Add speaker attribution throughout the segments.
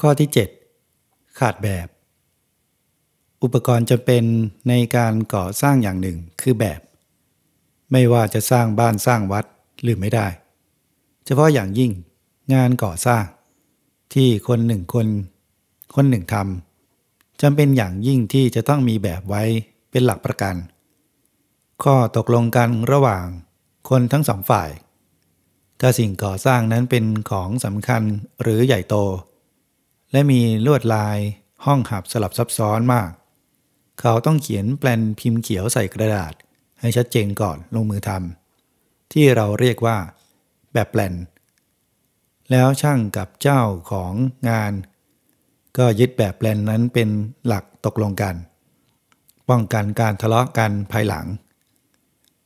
Speaker 1: ข้อที่ 7 ขาดแบบ อุปกรณ์จะเป็นในการก่อสร้างอย่างหนึ่งคือแบบ ไม่ว่าจะสร้างบ้านสร้างวัดหรือไม่ได้ เฉพาะอย่างยิ่งงานก่อสร้าง ที่คนหนึ่งคน คนหนึ่งทำจำเป็นอย่างยิ่งที่จะต้องมีแบบไว้เป็นหลักประกัน ข้อตกลงกันระหว่างคนทั้งสองฝ่าย ถ้าสิ่งก่อสร้างนั้นเป็นของสำคัญหรือใหญ่โต และมีลวดลายห้องหับสลับซับซ้อนมาก เขาต้องเขียนแปลนพิมพ์เขียวใส่กระดาษ ให้ชัดเจนก่อนลงมือทำที่เราเรียกว่า แบบแปลน แล้วช่างกับเจ้าของงาน ก็ยึดแบบแปลนนั้นเป็นหลักตกลงกัน ป้องกันการทะเลาะกันภายหลัง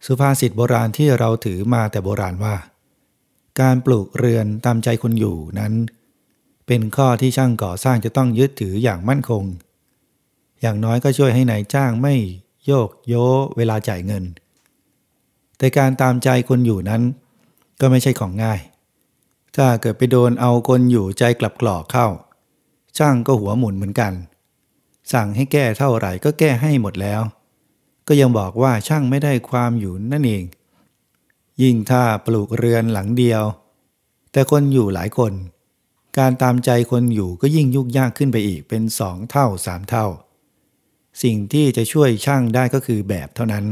Speaker 1: สุภาษิตโบราณที่เราถือมาแต่โบราณว่า การปลูกเรือนตามใจคนอยู่นั้น เป็นข้อที่ช่างก่อสร้างจะต้องยึดถืออย่างมั่นคง อย่างน้อยก็ช่วยให้นายจ้างไม่โยกโยเวลาจ่ายเงิน แต่การตามใจคนอยู่นั้น ก็ไม่ใช่ของง่าย ถ้าเกิดไปโดนเอาคนอยู่ใจกลับกรอกเข้า ช่างก็หัวหมุนเหมือนกัน สั่งให้แก้เท่าไหร่ก็แก้ให้หมดแล้ว ก็ยังบอกว่าช่างไม่ได้ความอยู่นั่นเอง ยิ่งถ้าปลูกเรือนหลังเดียว แต่คนอยู่หลายคน การตามใจคนอยู่ก็ยิ่งยุ่งยากขึ้นไปอีกเป็นสองเท่าสามเท่า สิ่งที่จะช่วยช่างได้ก็คือแบบเท่านั้น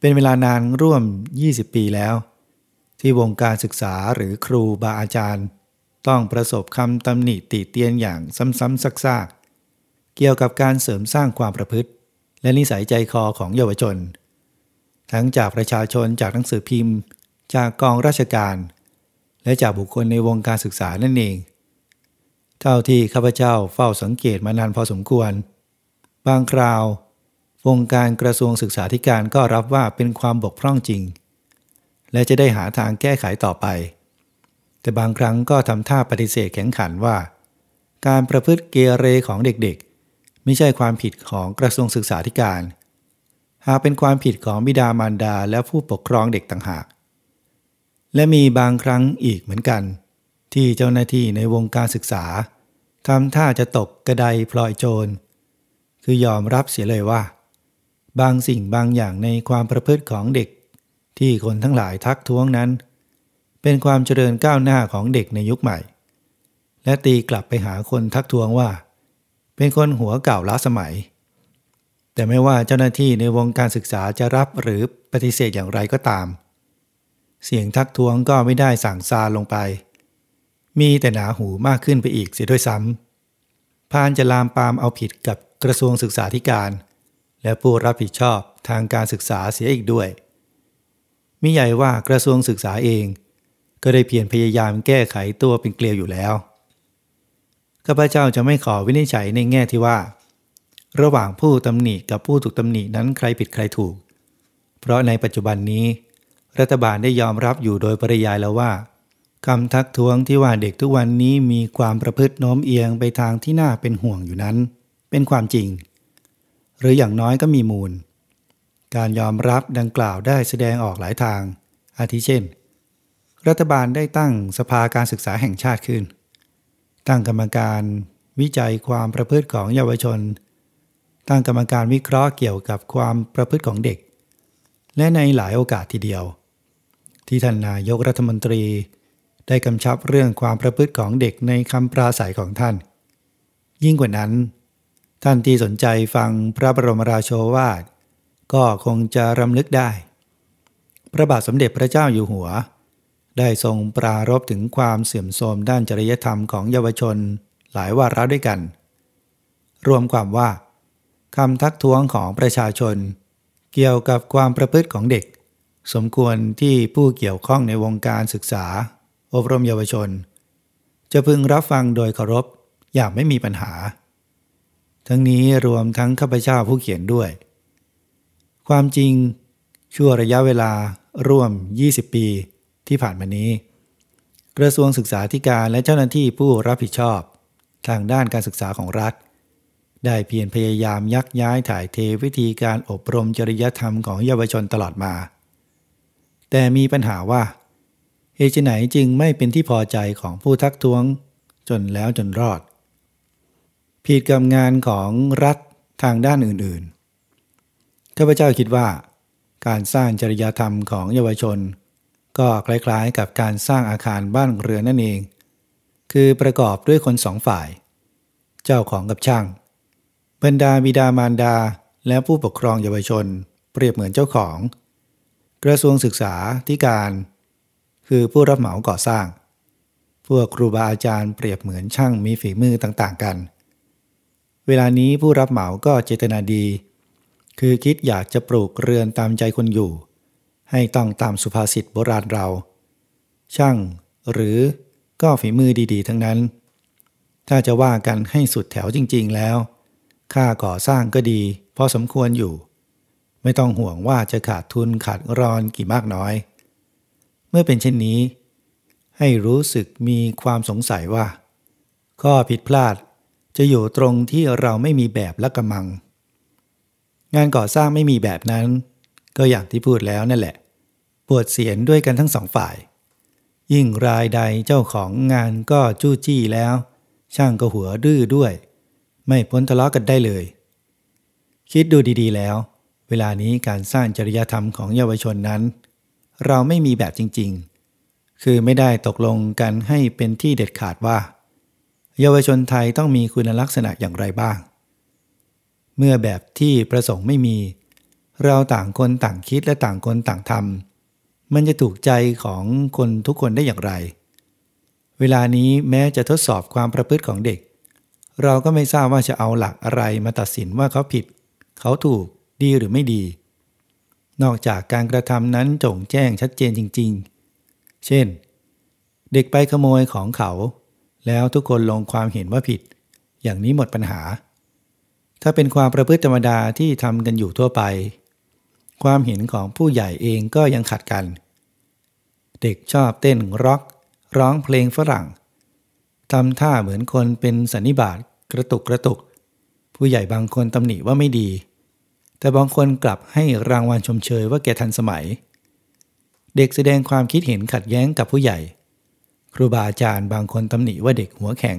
Speaker 1: เป็นเวลานานร่วม 20 ปีแล้ว ที่วงการศึกษาหรือครูบาอาจารย์ ต้องประสบคำตำหนิติเตียนอย่างซ้ำๆซักๆ เกี่ยวกับการเสริมสร้างความประพฤติ และนิสัยใจคอของเยาวชน ทั้งจากประชาชนจากหนังสือพิมพ์ จากกองราชการ และจากบุคคลในวงการศึกษานั่นเอง เท่าที่ข้าพเจ้าเฝ้าสังเกตมานานพอสมควร บางคราววงการกระทรวงศึกษาธิการก็รับว่าเป็นความบกพร่องจริง และจะได้หาทางแก้ไขต่อไป แต่บางครั้งก็ทำท่าปฏิเสธแข็งขันว่า การประพฤติเกเรของเด็กๆ ไม่ใช่ความผิดของกระทรวงศึกษาธิการ หากเป็นความผิดของบิดามารดาและผู้ปกครองเด็กต่างหาก และมีบางครั้งอีกเหมือนกัน ที่เจ้าหน้าที่ในวงการศึกษาทำท่าจะตกกระไดพลอยโจร คือยอมรับเสียเลยว่า บางสิ่งบางอย่างในความประพฤติของเด็ก ที่คนทั้งหลายทักท้วงนั้น เป็นความเจริญก้าวหน้าของเด็กในยุคใหม่ และตีกลับไปหาคนทักท้วงว่า เป็นคนหัวเก่าล้าสมัย แต่ไม่ว่าเจ้าหน้าที่ในวงการศึกษาจะรับหรือปฏิเสธอย่างไรก็ตาม เสียงทักท้วงก็ไม่ได้สั่งซาลงไป มีแต่หนาหูมากขึ้นไปอีกเสียด้วยซ้ำพานจะลามปามเอาผิดกับกระทรวงศึกษาธิการ และผู้รับผิดชอบทางการศึกษาเสียอีกด้วย มิใหญ่ว่ากระทรวงศึกษาเอง ก็ได้เพียรพยายามแก้ไขตัวเป็นเกลียวอยู่แล้วข้าพเจ้าจะไม่ขอวินิจฉัยในแง่ที่ว่า ระหว่างผู้ตำหนิกับผู้ถูกตำหนินั้นใครผิดใครถูก เพราะในปัจจุบันนี้ รัฐบาลได้ยอมรับอยู่โดยปริยายแล้วว่าคำทักท้วงที่ว่าเด็กทุกวันนี้มีความประพฤติโน้มเอียงไปทางที่น่าเป็นห่วงอยู่นั้น เป็นความจริง หรืออย่างน้อยก็มีมูล การยอมรับดังกล่าวได้แสดงออกหลายทาง อาทิเช่น รัฐบาลได้ตั้งสภาการศึกษาแห่งชาติขึ้น ตั้งกรรมการวิจัยความประพฤติของเยาวชน ตั้งกรรมการวิเคราะห์เกี่ยวกับความประพฤติของเด็ก และในหลายโอกาสทีเดียว ที่ท่านนายกรัฐมนตรี ได้กำชับเรื่องความประพฤติของเด็กในคำปราศัยของท่าน ยิ่งกว่านั้น ท่านที่สนใจฟังพระบรมราโชวาท ก็คงจะรำลึกได้ พระบาทสมเด็จพระเจ้าอยู่หัว ได้ทรงปรารบถึงความเสื่อมโทรมด้านจริยธรรมของเยาวชนหลายวาระด้วยกัน รวมความว่าคำทักท้วงของประชาชน เกี่ยวกับความประพฤติของเด็ก สมควรที่ผู้เกี่ยวข้องในวงการศึกษา อบรมเยาวชน จะพึงรับฟังโดยเคารพอย่างไม่มีปัญหา ทั้งนี้รวมทั้งข้าพเจ้าผู้เขียนด้วย ความจริงชั่วระยะเวลาร่วม 20 ปีที่ผ่านมานี้ กระทรวงศึกษาธิการและเจ้าหน้าที่ผู้รับผิดชอบ ทางด้านการศึกษาของรัฐ ได้เพียรพยายามยักย้ายถ่ายเทวิธีการอบรมจริยธรรมของเยาวชนตลอดมา แต่มีปัญหาว่าเหตุไหนจึงไม่เป็นที่พอใจของผู้ทักท้วงจนแล้วจนรอด ผิดกับงานของรัฐทางด้านอื่นๆข้าพเจ้าคิดว่า การสร้างจริยธรรมของเยาวชน ก็คล้ายๆกับการสร้างอาคารบ้านเรือนนั่นเอง คือประกอบด้วยคนสองฝ่าย เจ้าของกับช่าง บรรดาบิดามารดา และผู้ปกครองเยาวชน เปรียบเหมือนเจ้าของ กระทรวงศึกษาธิการ คือผู้รับเหมาก่อสร้าง พวกครูบาอาจารย์เปรียบเหมือนช่างมีฝีมือต่างๆกัน เวลานี้ผู้รับเหมาก็เจตนาดี คือคิดอยากจะปลูกเรือนตามใจคนอยู่ ให้ต้องตามสุภาษิตโบราณเรา ช่าง หรือก็ฝีมือดีๆ ทั้งนั้น ถ้าจะว่ากันให้สุดแถวจริง ๆ แล้ว ค่าก่อสร้างก็ดีพอสมควรอยู่ ไม่ต้องห่วงว่าจะขาดทุนขาดรอนกี่มากน้อย เมื่อเป็นเช่นนี้ ให้รู้สึกมีความสงสัยว่า ข้อผิดพลาดจะอยู่ตรงที่เราไม่มีแบบและกำมัง งานก่อสร้างไม่มีแบบนั้น ก็อย่างที่พูดแล้วนั่นแหละ ปวดเสียนด้วยกันทั้งสองฝ่าย ยิ่งรายใดเจ้าของงานก็จู้จี้แล้ว ช่างก็หัวดื้อด้วย ไม่พ้นทะเลาะกันได้เลย คิดดูดีๆแล้ว เวลานี้การสร้างจริยธรรมของเยาวชนนั้น เราไม่มีแบบจริงๆ คือไม่ได้ตกลงกันให้เป็นที่เด็ดขาดว่า เยาวชนไทยต้องมีคุณลักษณะอย่างไรบ้าง เมื่อแบบที่ประสงค์ไม่มี เราต่างคนต่างคิดและต่างคนต่างทำมันจะถูกใจของคนทุกคนได้อย่างไร เวลานี้แม้จะทดสอบความประพฤติของเด็ก เราก็ไม่ทราบว่าจะเอาหลักอะไรมาตัดสินว่าเขาผิด เขาถูกดีหรือไม่ดี นอกจากการกระทำนั้นจงแจ้งชัดเจนจริง ๆ เช่น เด็กไปขโมยของเขา แล้วทุกคนลงความเห็นว่าผิด อย่างนี้หมดปัญหา ถ้าเป็นความประพฤติธรรมดาที่ทำกันอยู่ทั่วไป ความเห็นของผู้ใหญ่เองก็ยังขัดกัน เด็กชอบเต้นร็อก ร้องเพลงฝรั่งทำท่าเหมือนคนเป็นสันนิบาต กระตุกกระตุก ผู้ใหญ่บางคนตำหนิว่าไม่ดี แต่บางคนกลับให้รางวัลชมเชยว่าแกทันสมัย เด็กแสดงความคิดเห็นขัดแย้งกับผู้ใหญ่ ครูบาอาจารย์บางคนตำหนิว่าเด็กหัวแข็ง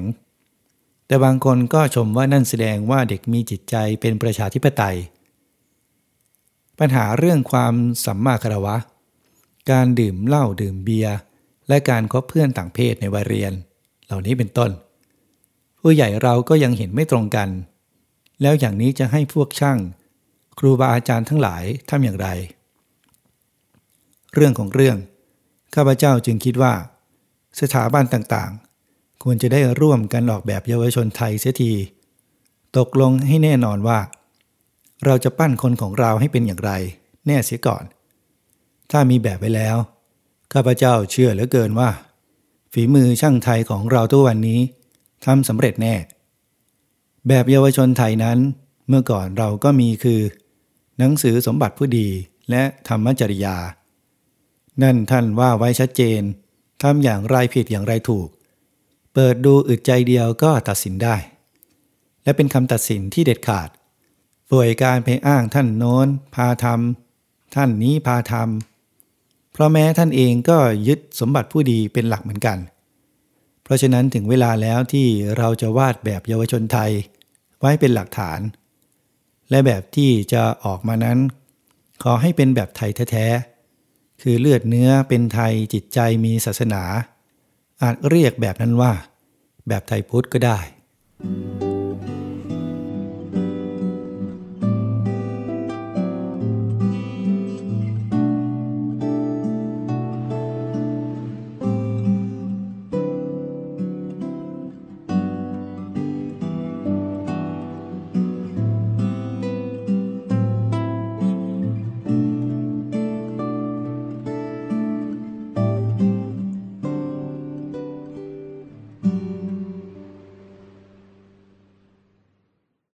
Speaker 1: แต่บางคนก็ชมว่านั่นแสดงว่าเด็กมีจิตใจเป็นประชาธิปไตย ปัญหาเรื่องความสัมมาคารวะ การดื่มเหล้าดื่มเบียร์และการคบเพื่อนต่างเพศในวัยเรียน เหล่านี้เป็นต้น ผู้ใหญ่เราก็ยังเห็นไม่ตรงกัน แล้วอย่างนี้จะให้พวกช่าง ครูบาอาจารย์ทั้งหลายทำอย่างไร เรื่องของเรื่อง ข้าพเจ้าจึงคิดว่า สถาบันต่างๆ ควรจะได้ร่วมกันออกแบบเยาวชนไทยเสียที ตกลงให้แน่นอนว่า เราจะปั้นคนของเราให้เป็นอย่างไร แน่เสียก่อน ถ้ามีแบบไว้แล้ว ข้าพเจ้าเชื่อเหลือเกินว่า ฝีมือช่างไทยของเราทุกวันนี้ ทำสำเร็จแน่ แบบเยาวชนไทยนั้น เมื่อก่อนเราก็มีคือ หนังสือสมบัติผู้ดีและธรรมจริยา นั่นท่านว่าไว้ชัดเจนทำอย่างไรผิดอย่างไรถูก เปิดดูอึดใจเดียวก็ตัดสินได้ และเป็นคำตัดสินที่เด็ดขาดป่วยการไปอ้างท่านโน้นพาทำท่านนี้พาทำเพราะแม้ท่านเองก็ยึดสมบัติผู้ดีเป็นหลักเหมือนกัน เพราะฉะนั้นถึงเวลาแล้วที่เราจะวาดแบบเยาวชนไทย ไว้เป็นหลักฐาน และแบบที่จะออกมานั้น ขอให้เป็นแบบไทยแท้ๆคือเลือดเนื้อเป็นไทยจิตใจมีศาสนา อาจเรียกแบบนั้นว่า แบบไทยพุทธก็ได้ thank you